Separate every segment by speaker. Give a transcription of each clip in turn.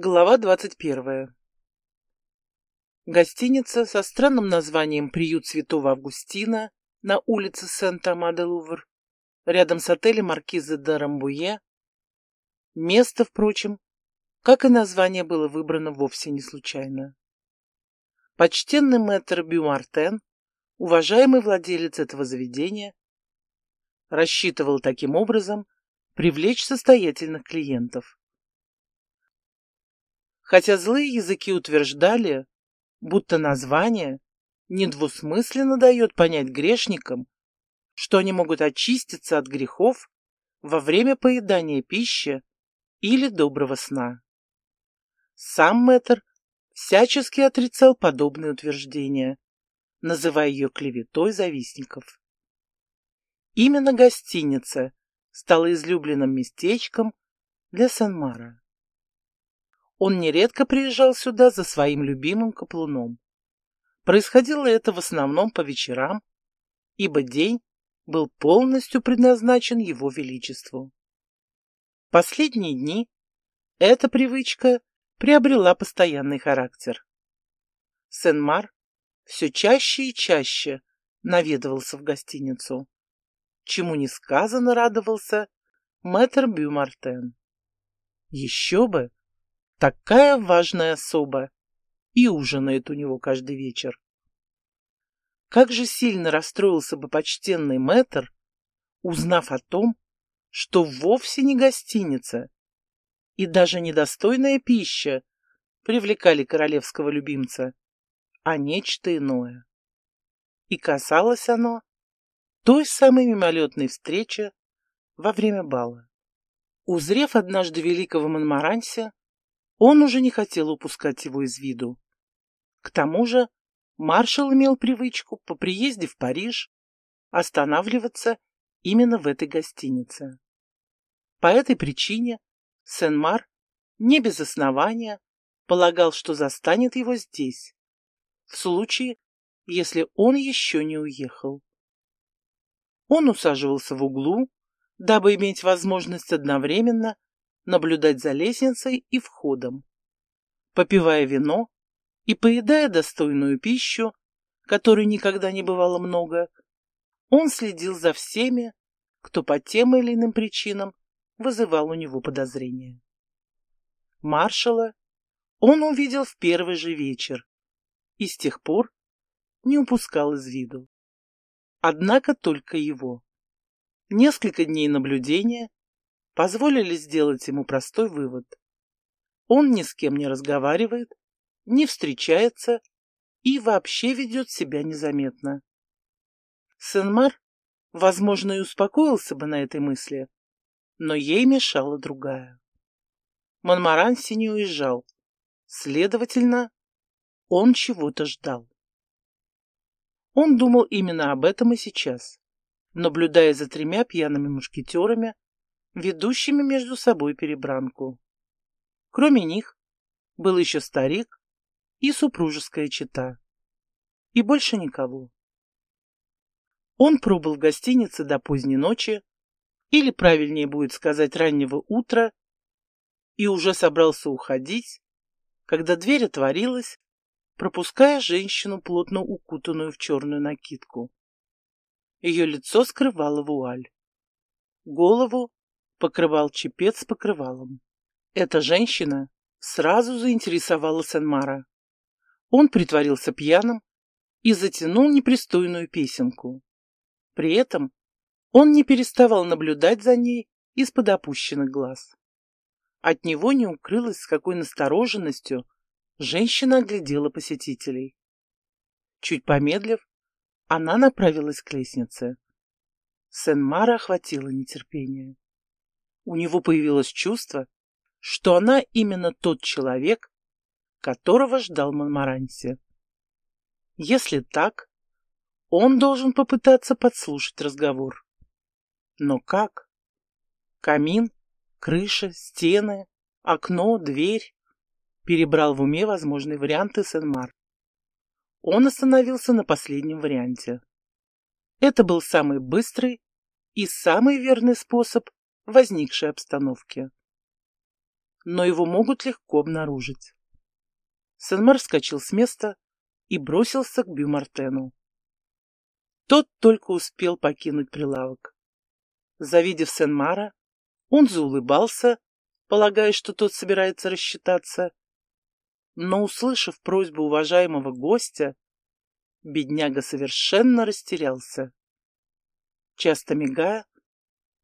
Speaker 1: Глава двадцать первая. Гостиница со странным названием «Приют Святого Августина» на улице Сент-Ама-де-Лувр, рядом с отелем Маркиза де Рамбуе. Место, впрочем, как и название, было выбрано вовсе не случайно. Почтенный мэтр Бюмартен, уважаемый владелец этого заведения, рассчитывал таким образом привлечь состоятельных клиентов хотя злые языки утверждали, будто название недвусмысленно дает понять грешникам, что они могут очиститься от грехов во время поедания пищи или доброго сна. Сам мэтр всячески отрицал подобные утверждения, называя ее клеветой завистников. Именно гостиница стала излюбленным местечком для Санмара. Он нередко приезжал сюда за своим любимым каплуном. Происходило это в основном по вечерам, ибо день был полностью предназначен его величеству. Последние дни эта привычка приобрела постоянный характер. Сен-Мар все чаще и чаще наведывался в гостиницу, чему несказанно радовался мэтр Бюмартен. Еще бы! Такая важная особа. И ужинает у него каждый вечер. Как же сильно расстроился бы почтенный мэтр, узнав о том, что вовсе не гостиница и даже недостойная пища привлекали королевского любимца, а нечто иное. И касалось оно той самой мимолетной встречи во время бала. Узрев однажды великого Монмаранси, он уже не хотел упускать его из виду. К тому же маршал имел привычку по приезде в Париж останавливаться именно в этой гостинице. По этой причине Сен-Мар не без основания полагал, что застанет его здесь, в случае, если он еще не уехал. Он усаживался в углу, дабы иметь возможность одновременно наблюдать за лестницей и входом. Попивая вино и поедая достойную пищу, которой никогда не бывало много, он следил за всеми, кто по тем или иным причинам вызывал у него подозрения. Маршала он увидел в первый же вечер и с тех пор не упускал из виду. Однако только его. Несколько дней наблюдения позволили сделать ему простой вывод. Он ни с кем не разговаривает, не встречается и вообще ведет себя незаметно. Сенмар, возможно, и успокоился бы на этой мысли, но ей мешала другая. Монмаранси не уезжал, следовательно, он чего-то ждал. Он думал именно об этом и сейчас, наблюдая за тремя пьяными мушкетерами, ведущими между собой перебранку. Кроме них был еще старик и супружеская чета. И больше никого. Он пробыл в гостинице до поздней ночи, или, правильнее будет сказать, раннего утра, и уже собрался уходить, когда дверь отворилась, пропуская женщину, плотно укутанную в черную накидку. Ее лицо скрывало вуаль. Голову покрывал чепец покрывалом. Эта женщина сразу заинтересовала Сенмара. Он притворился пьяным и затянул непристойную песенку. При этом он не переставал наблюдать за ней из-под опущенных глаз. От него не укрылось, с какой настороженностью женщина оглядела посетителей. Чуть помедлив, она направилась к лестнице. Сен-Мара охватило нетерпение у него появилось чувство, что она именно тот человек, которого ждал Монмаранси. Если так, он должен попытаться подслушать разговор. Но как? Камин, крыша, стены, окно, дверь. Перебрал в уме возможные варианты Сен-Мар. Он остановился на последнем варианте. Это был самый быстрый и самый верный способ возникшей обстановке. но его могут легко обнаружить. Сенмар вскочил с места и бросился к Бюмартену. Тот только успел покинуть прилавок. Завидев Сенмара, он заулыбался, полагая, что тот собирается рассчитаться. Но, услышав просьбу уважаемого гостя, бедняга совершенно растерялся. Часто мигая,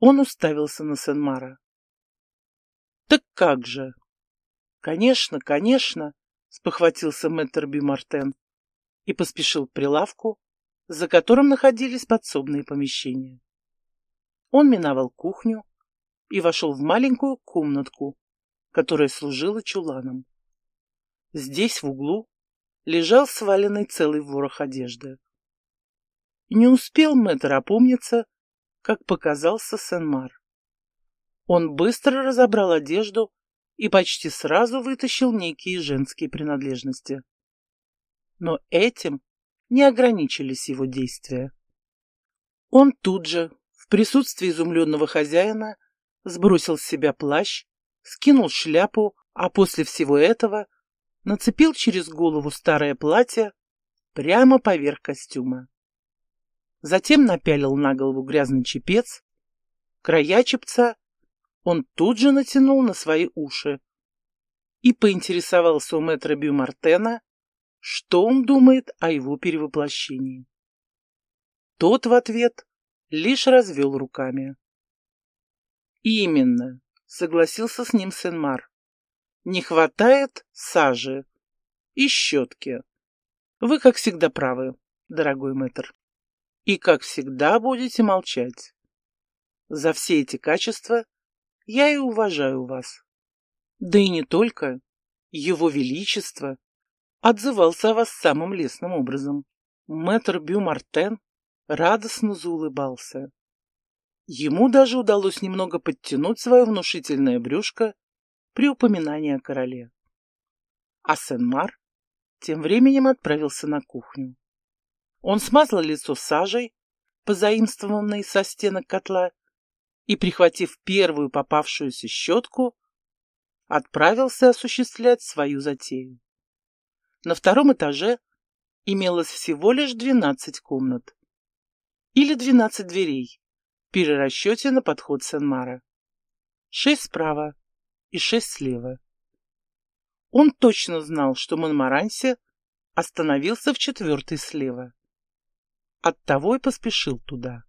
Speaker 1: он уставился на Сенмара. «Так как же?» «Конечно, конечно!» — спохватился мэтр Бюмартен и поспешил к прилавку, за которым находились подсобные помещения. Он миновал кухню и вошел в маленькую комнатку, которая служила чуланом. Здесь, в углу, лежал сваленный целый ворох одежды. Не успел мэтр опомниться, как показался Сен-Мар. Он быстро разобрал одежду и почти сразу вытащил некие женские принадлежности. Но этим не ограничились его действия. Он тут же, в присутствии изумленного хозяина, сбросил с себя плащ, скинул шляпу, а после всего этого нацепил через голову старое платье прямо поверх костюма. Затем напялил на голову грязный чепец, края чепца он тут же натянул на свои уши и поинтересовался у мэтра Бюмартена, что он думает о его перевоплощении. Тот в ответ лишь развел руками. «Именно», — согласился с ним Сенмар. «Не хватает сажи и щетки. Вы, как всегда, правы, дорогой мэтр. И, как всегда, будете молчать. За все эти качества я и уважаю вас. Да и не только. Его Величество отзывался о вас самым лестным образом. Мэтр Бю Мартен радостно заулыбался. Ему даже удалось немного подтянуть свое внушительное брюшко при упоминании о короле. А Сен-Мар тем временем отправился на кухню. Он смазал лицо сажей, позаимствованной со стенок котла, и, прихватив первую попавшуюся щетку, отправился осуществлять свою затею. На втором этаже имелось всего лишь 12 комнат. Или 12 дверей, в перерасчете на подход Сен-Мара. Шесть справа и шесть слева. Он точно знал, что Монмаранси остановился в четвертой слева. Оттого и поспешил туда.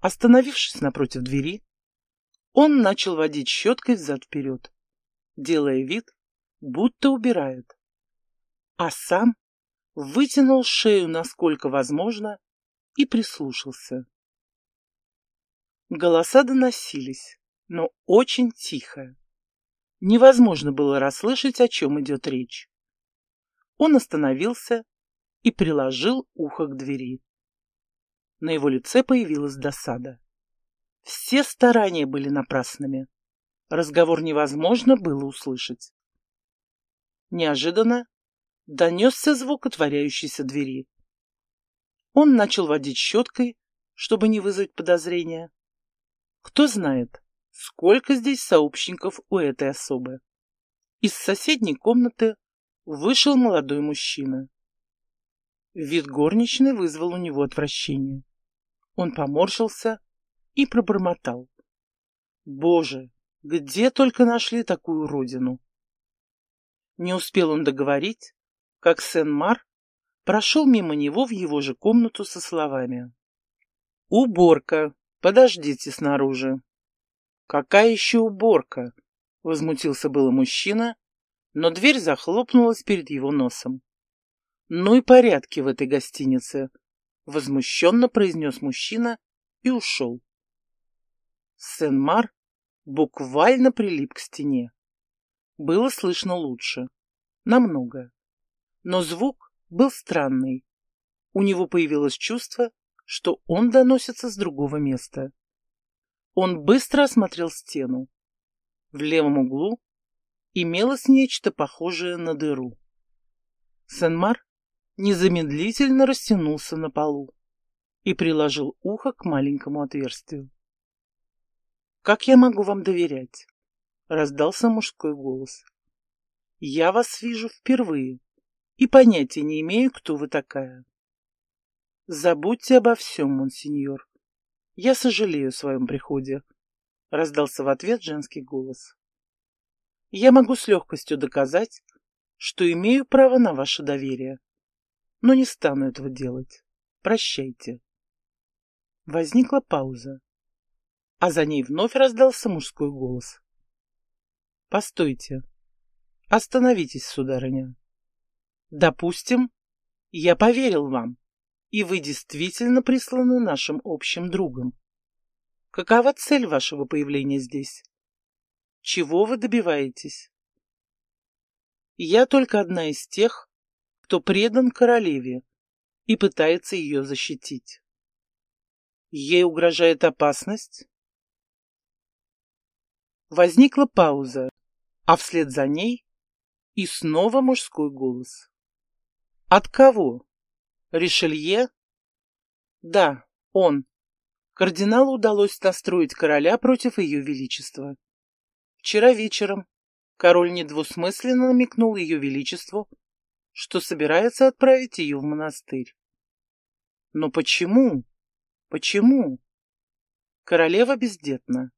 Speaker 1: Остановившись напротив двери, он начал водить щеткой взад-вперед, делая вид, будто убирает. А сам вытянул шею насколько возможно и прислушался. Голоса доносились, но очень тихо. Невозможно было расслышать, о чем идет речь. Он остановился и приложил ухо к двери. На его лице появилась досада. Все старания были напрасными. Разговор невозможно было услышать. Неожиданно донесся звук отворяющейся двери. Он начал водить щеткой, чтобы не вызвать подозрения. Кто знает, сколько здесь сообщников у этой особы. Из соседней комнаты вышел молодой мужчина. Вид горничной вызвал у него отвращение. Он поморщился и пробормотал. Боже, где только нашли такую родину? Не успел он договорить, как Сен-Мар прошел мимо него в его же комнату со словами. «Уборка! Подождите снаружи!» «Какая еще уборка?» — возмутился было мужчина, но дверь захлопнулась перед его носом. «Ну и порядки в этой гостинице!» Возмущенно произнес мужчина и ушел. Сен-Мар буквально прилип к стене. Было слышно лучше. Намного. Но звук был странный. У него появилось чувство, что он доносится с другого места. Он быстро осмотрел стену. В левом углу имелось нечто похожее на дыру. Сен-Мар незамедлительно растянулся на полу и приложил ухо к маленькому отверстию. «Как я могу вам доверять?» — раздался мужской голос. Я вас вижу впервые и понятия не имею, кто вы такая. Забудьте обо всем, монсеньор. Я сожалею о своем приходе, раздался в ответ женский голос. Я могу с легкостью доказать, что имею право на ваше доверие, но не стану этого делать. Прощайте. Возникла пауза, а за ней вновь раздался мужской голос. Постойте. Остановитесь, сударыня. Допустим, я поверил вам, и вы действительно присланы нашим общим другом. Какова цель вашего появления здесь? Чего вы добиваетесь? Я только одна из тех, кто предан королеве и пытается ее защитить. Ей угрожает опасность? Возникла пауза, а вслед за ней и снова мужской голос. От кого? Ришелье? Да, он. Кардиналу удалось настроить короля против ее величества. Вчера вечером король недвусмысленно намекнул ее величеству, что собирается отправить ее в монастырь. Но почему? Почему? Королева бездетна.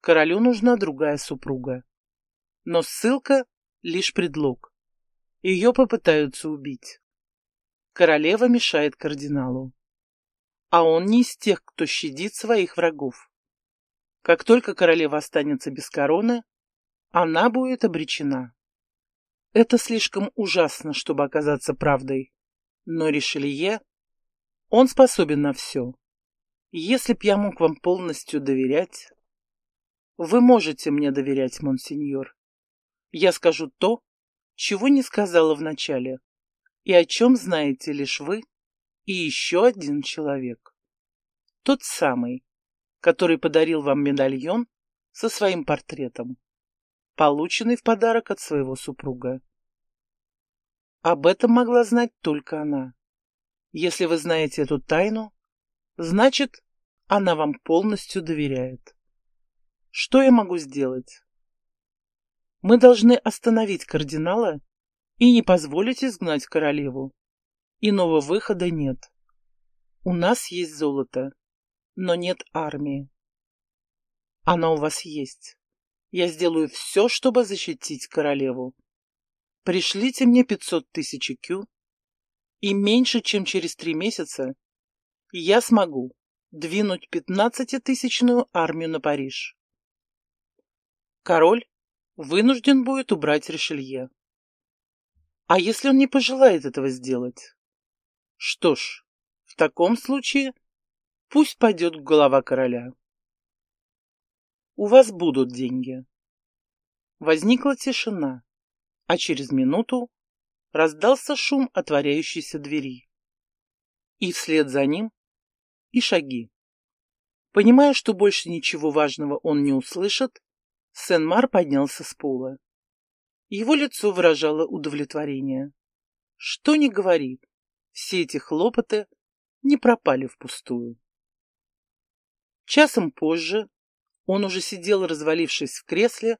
Speaker 1: Королю нужна другая супруга. Но ссылка — лишь предлог. Ее попытаются убить. Королева мешает кардиналу. А он не из тех, кто щадит своих врагов. Как только королева останется без короны, она будет обречена. Это слишком ужасно, чтобы оказаться правдой. Но Ришелье, он способен на все. Если б я мог вам полностью доверять... Вы можете мне доверять, монсеньор. Я скажу то, чего не сказала вначале, и о чем знаете лишь вы и еще один человек. Тот самый, который подарил вам медальон со своим портретом, полученный в подарок от своего супруга. Об этом могла знать только она. Если вы знаете эту тайну, значит, она вам полностью доверяет. Что я могу сделать? Мы должны остановить кардинала и не позволить изгнать королеву. Иного выхода нет. У нас есть золото, но нет армии. Она у вас есть. Я сделаю все, чтобы защитить королеву. Пришлите мне пятьсот тысяч кю, и меньше, чем через три месяца, я смогу двинуть пятнадцатитысячную армию на Париж король вынужден будет убрать Ришелье. А если он не пожелает этого сделать? Что ж, в таком случае пусть пойдет голова короля. У вас будут деньги. Возникла тишина, а через минуту раздался шум отворяющейся двери. И вслед за ним и шаги. Понимая, что больше ничего важного он не услышит, Сен-Мар поднялся с пола. Его лицо выражало удовлетворение. Что ни говори, все эти хлопоты не пропали впустую. Часом позже он уже сидел, развалившись в кресле,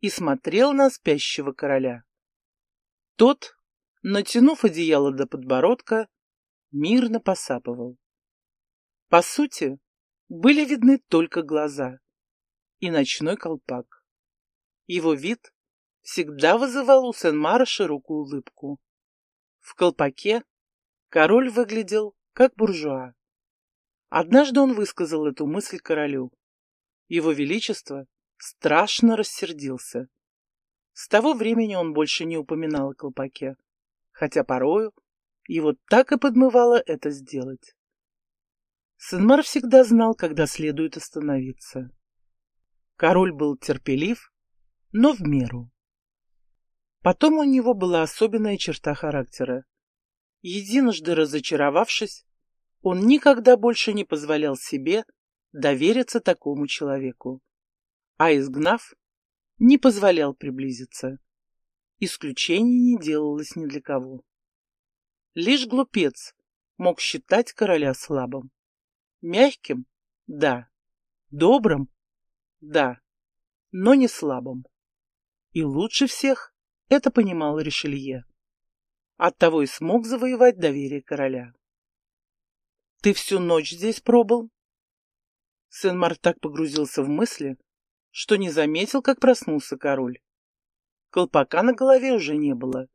Speaker 1: и смотрел на спящего короля. Тот, натянув одеяло до подбородка, мирно посапывал. По сути, были видны только глаза и ночной колпак. Его вид всегда вызывал у Сен-Мара широкую улыбку. В колпаке король выглядел как буржуа. Однажды он высказал эту мысль королю. Его Величество страшно рассердился. С того времени он больше не упоминал о колпаке, хотя порою его так и подмывало это сделать. Сенмар всегда знал, когда следует остановиться. Король был терпелив, но в меру. Потом у него была особенная черта характера. Единожды разочаровавшись, он никогда больше не позволял себе довериться такому человеку, а изгнав, не позволял приблизиться. Исключений не делалось ни для кого. Лишь глупец мог считать короля слабым. Мягким? Да. Добрым? Да. но не слабым. И лучше всех это понимал Ришелье. Оттого и смог завоевать доверие короля. «Ты всю ночь здесь пробыл?» Сен-Мар так погрузился в мысли, что не заметил, как проснулся король. Колпака на голове уже не было,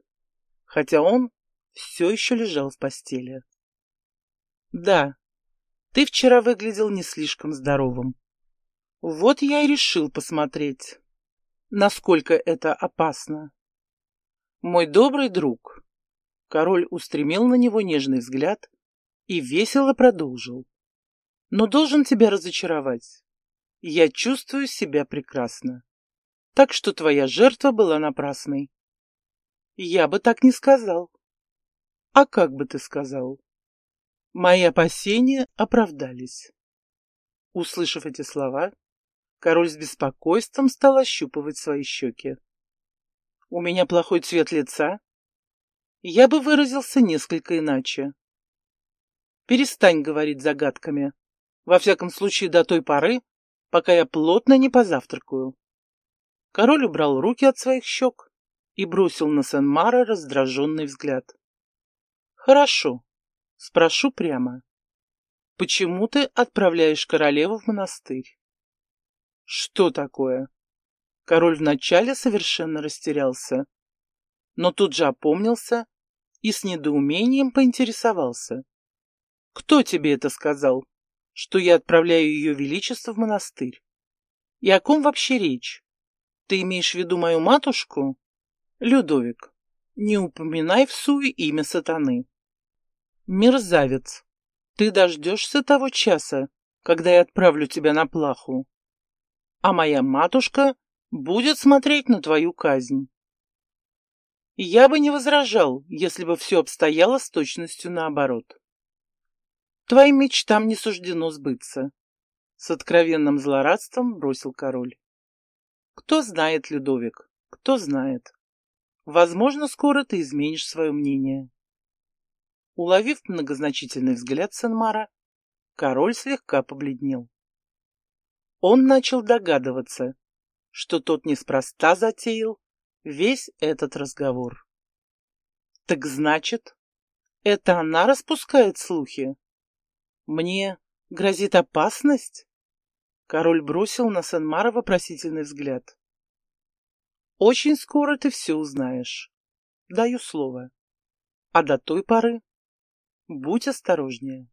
Speaker 1: хотя он все еще лежал в постели. «Да, ты вчера выглядел не слишком здоровым. Вот я и решил посмотреть, насколько это опасно. Мой добрый друг». Король устремил на него нежный взгляд и весело продолжил. «Но должен тебя разочаровать. Я чувствую себя прекрасно. Так что твоя жертва была напрасной. Я бы так не сказал. А как бы ты сказал? Мои опасения оправдались. Услышав эти слова, король с беспокойством стал ощупывать свои щеки. У меня плохой цвет лица? Я бы выразился несколько иначе. Перестань говорить загадками. Во всяком случае, до той поры, пока я плотно не позавтракаю. Король убрал руки от своих щек и бросил на Сен-Мара раздраженный взгляд. Хорошо, спрошу прямо. Почему ты отправляешь королеву в монастырь? Что такое? Король вначале совершенно растерялся, но тут же опомнился и с недоумением поинтересовался. Кто тебе это сказал? Что я отправляю ее величество в монастырь. И о ком вообще речь? Ты имеешь в виду мою матушку? Людовик, не упоминай в суе имя сатаны. Мерзавец, ты дождешься того часа, когда я отправлю тебя на плаху. А моя матушка будет смотреть на твою казнь. Я бы не возражал, если бы все обстояло с точностью наоборот. Твоим мечтам не суждено сбыться. С откровенным злорадством бросил король. Кто знает, Людовик, кто знает. Возможно, скоро ты изменишь свое мнение. Уловив многозначительный взгляд Сенмара, король слегка побледнел. Он начал догадываться, что тот неспроста затеял весь этот разговор. Так значит, это она распускает слухи? Мне грозит опасность? Король бросил на Сенмара вопросительный взгляд. Очень скоро ты все узнаешь. Даю слово. А до той поры будь осторожнее.